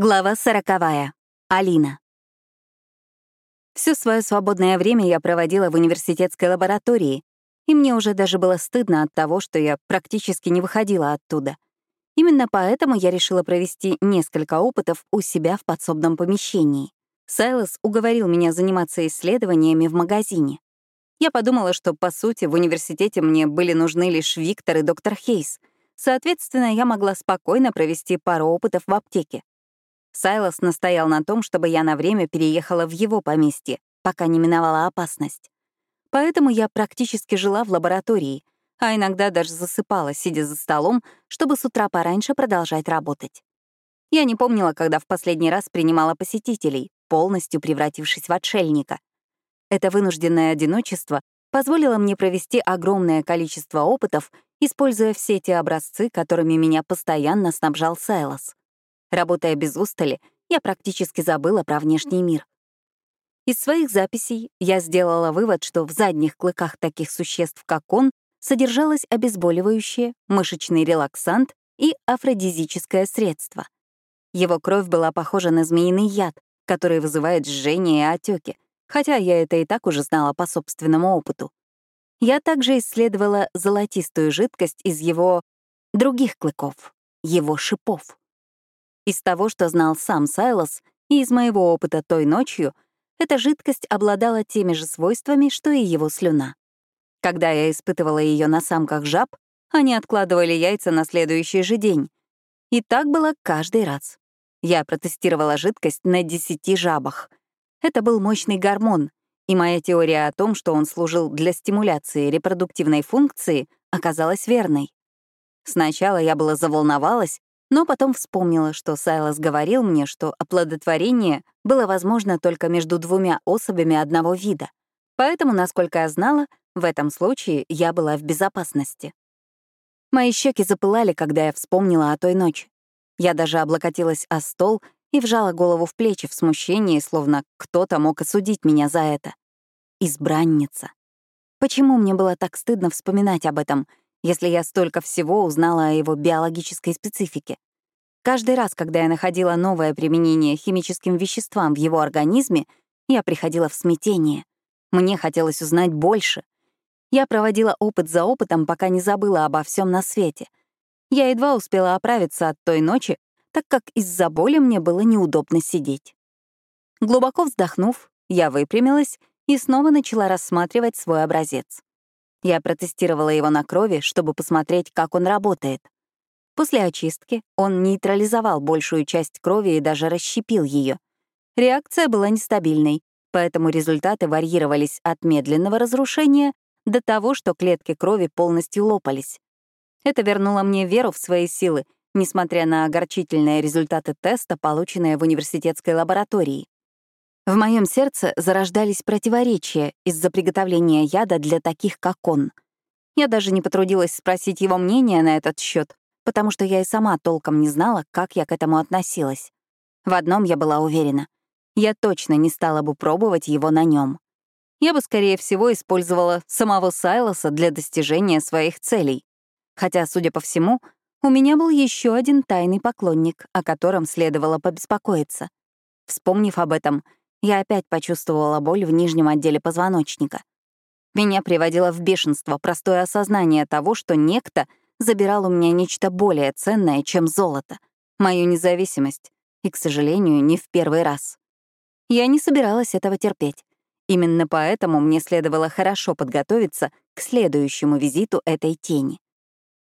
Глава сороковая. Алина. Все свое свободное время я проводила в университетской лаборатории, и мне уже даже было стыдно от того, что я практически не выходила оттуда. Именно поэтому я решила провести несколько опытов у себя в подсобном помещении. Сайлос уговорил меня заниматься исследованиями в магазине. Я подумала, что, по сути, в университете мне были нужны лишь Виктор и доктор Хейс. Соответственно, я могла спокойно провести пару опытов в аптеке. Сайлос настоял на том, чтобы я на время переехала в его поместье, пока не миновала опасность. Поэтому я практически жила в лаборатории, а иногда даже засыпала, сидя за столом, чтобы с утра пораньше продолжать работать. Я не помнила, когда в последний раз принимала посетителей, полностью превратившись в отшельника. Это вынужденное одиночество позволило мне провести огромное количество опытов, используя все те образцы, которыми меня постоянно снабжал Сайлос. Работая без устали, я практически забыла про внешний мир. Из своих записей я сделала вывод, что в задних клыках таких существ, как он, содержалось обезболивающее, мышечный релаксант и афродизическое средство. Его кровь была похожа на змеиный яд, который вызывает жжение и отеки, хотя я это и так уже знала по собственному опыту. Я также исследовала золотистую жидкость из его других клыков, его шипов. Из того, что знал сам Сайлос, и из моего опыта той ночью, эта жидкость обладала теми же свойствами, что и его слюна. Когда я испытывала ее на самках жаб, они откладывали яйца на следующий же день. И так было каждый раз. Я протестировала жидкость на 10 жабах. Это был мощный гормон, и моя теория о том, что он служил для стимуляции репродуктивной функции, оказалась верной. Сначала я была заволновалась но потом вспомнила, что Сайлас говорил мне, что оплодотворение было возможно только между двумя особями одного вида. Поэтому, насколько я знала, в этом случае я была в безопасности. Мои щеки запылали, когда я вспомнила о той ночи. Я даже облокотилась о стол и вжала голову в плечи в смущении, словно кто-то мог осудить меня за это. Избранница. Почему мне было так стыдно вспоминать об этом, если я столько всего узнала о его биологической специфике. Каждый раз, когда я находила новое применение химическим веществам в его организме, я приходила в смятение. Мне хотелось узнать больше. Я проводила опыт за опытом, пока не забыла обо всем на свете. Я едва успела оправиться от той ночи, так как из-за боли мне было неудобно сидеть. Глубоко вздохнув, я выпрямилась и снова начала рассматривать свой образец. Я протестировала его на крови, чтобы посмотреть, как он работает. После очистки он нейтрализовал большую часть крови и даже расщепил ее. Реакция была нестабильной, поэтому результаты варьировались от медленного разрушения до того, что клетки крови полностью лопались. Это вернуло мне веру в свои силы, несмотря на огорчительные результаты теста, полученные в университетской лаборатории. В моем сердце зарождались противоречия из-за приготовления яда для таких, как он. Я даже не потрудилась спросить его мнение на этот счет, потому что я и сама толком не знала, как я к этому относилась. В одном я была уверена. Я точно не стала бы пробовать его на нем. Я бы, скорее всего, использовала самого Сайлоса для достижения своих целей. Хотя, судя по всему, у меня был еще один тайный поклонник, о котором следовало побеспокоиться. Вспомнив об этом, я опять почувствовала боль в нижнем отделе позвоночника. Меня приводило в бешенство простое осознание того, что некто забирал у меня нечто более ценное, чем золото, мою независимость, и, к сожалению, не в первый раз. Я не собиралась этого терпеть. Именно поэтому мне следовало хорошо подготовиться к следующему визиту этой тени.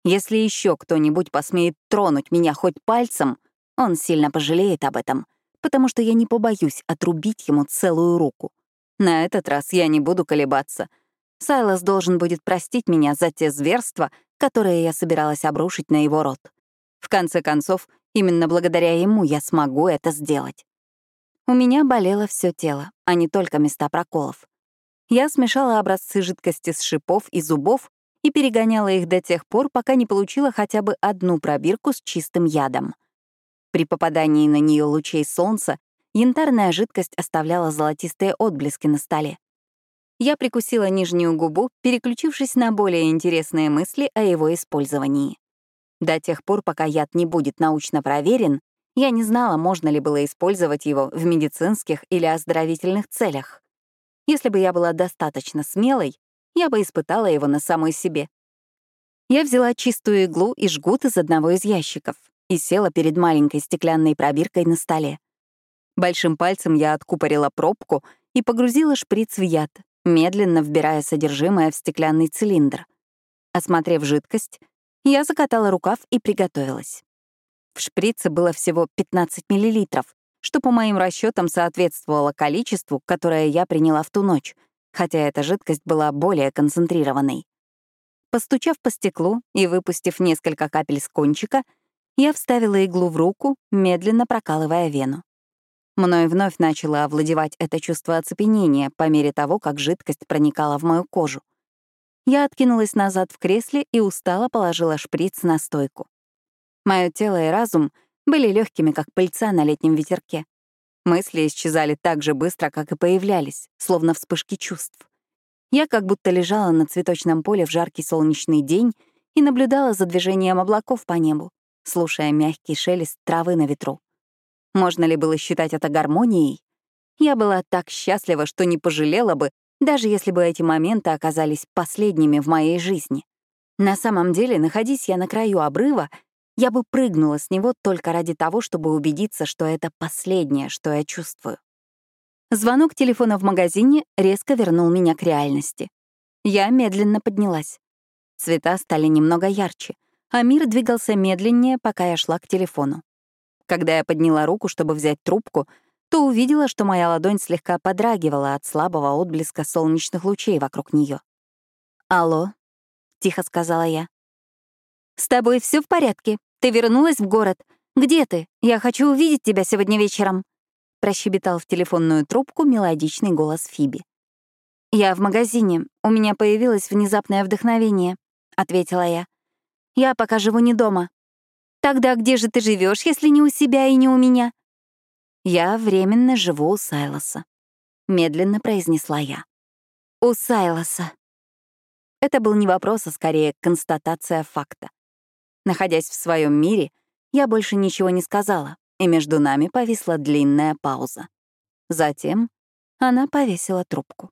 Если еще кто-нибудь посмеет тронуть меня хоть пальцем, он сильно пожалеет об этом потому что я не побоюсь отрубить ему целую руку. На этот раз я не буду колебаться. Сайлос должен будет простить меня за те зверства, которые я собиралась обрушить на его рот. В конце концов, именно благодаря ему я смогу это сделать. У меня болело все тело, а не только места проколов. Я смешала образцы жидкости с шипов и зубов и перегоняла их до тех пор, пока не получила хотя бы одну пробирку с чистым ядом. При попадании на нее лучей солнца янтарная жидкость оставляла золотистые отблески на столе. Я прикусила нижнюю губу, переключившись на более интересные мысли о его использовании. До тех пор, пока яд не будет научно проверен, Я не знала, можно ли было использовать его в медицинских или оздоровительных целях. Если бы я была достаточно смелой, я бы испытала его на самой себе. Я взяла чистую иглу и жгут из одного из ящиков и села перед маленькой стеклянной пробиркой на столе. Большим пальцем я откупорила пробку и погрузила шприц в яд, медленно вбирая содержимое в стеклянный цилиндр. Осмотрев жидкость, я закатала рукав и приготовилась. В шприце было всего 15 мл, что по моим расчетам соответствовало количеству, которое я приняла в ту ночь, хотя эта жидкость была более концентрированной. Постучав по стеклу и выпустив несколько капель с кончика, я вставила иглу в руку, медленно прокалывая вену. Мною вновь начало овладевать это чувство оцепенения по мере того, как жидкость проникала в мою кожу. Я откинулась назад в кресле и устало положила шприц на стойку. Мое тело и разум были легкими, как пыльца на летнем ветерке. Мысли исчезали так же быстро, как и появлялись, словно вспышки чувств. Я как будто лежала на цветочном поле в жаркий солнечный день и наблюдала за движением облаков по небу, слушая мягкий шелест травы на ветру. Можно ли было считать это гармонией? Я была так счастлива, что не пожалела бы, даже если бы эти моменты оказались последними в моей жизни. На самом деле, находясь я на краю обрыва, я бы прыгнула с него только ради того, чтобы убедиться, что это последнее, что я чувствую. Звонок телефона в магазине резко вернул меня к реальности. Я медленно поднялась. Цвета стали немного ярче, а мир двигался медленнее, пока я шла к телефону. Когда я подняла руку, чтобы взять трубку, то увидела, что моя ладонь слегка подрагивала от слабого отблеска солнечных лучей вокруг нее. «Алло», — тихо сказала я. «С тобой все в порядке? Ты вернулась в город? Где ты? Я хочу увидеть тебя сегодня вечером», — прощебетал в телефонную трубку мелодичный голос Фиби. «Я в магазине. У меня появилось внезапное вдохновение», — ответила я. «Я пока живу не дома». «Тогда где же ты живешь, если не у себя и не у меня?» «Я временно живу у Сайлоса», — медленно произнесла я. «У Сайлоса». Это был не вопрос, а скорее констатация факта. Находясь в своем мире, я больше ничего не сказала, и между нами повисла длинная пауза. Затем она повесила трубку.